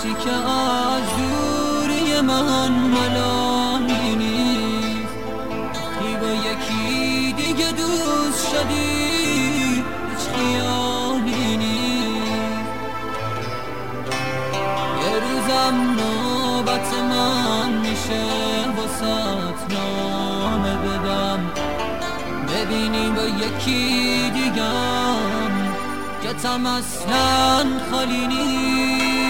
وحشی که از دوری من نیست وقتی با یکی دیگه دوست شدی هیچ خیالی یه روزم نوبت من میشه واسط نامه بدم. ببینی با یکی دیگم جاتم اصلا خالی نیست.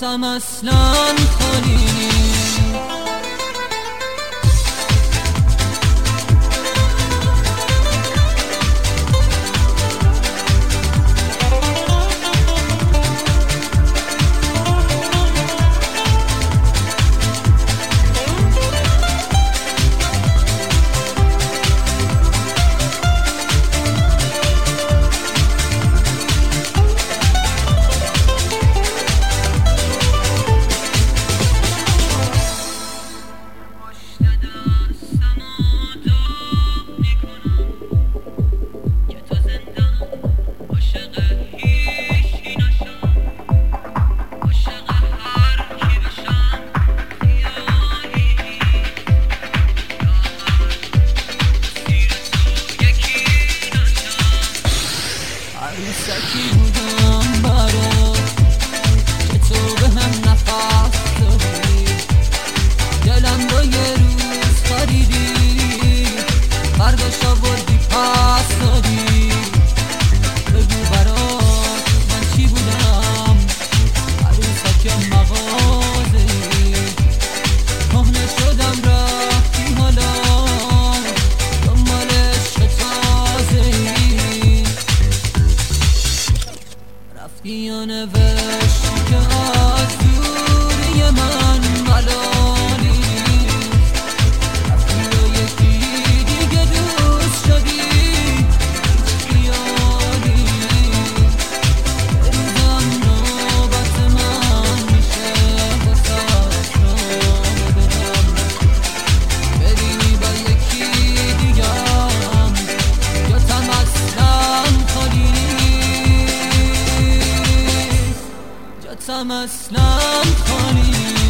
جاتم اصلا برات که تو به هم نفس دادی دلم رو یه روز خریدی برداشت آوردی یا نوشتی که از دوری من؟ خالی نیست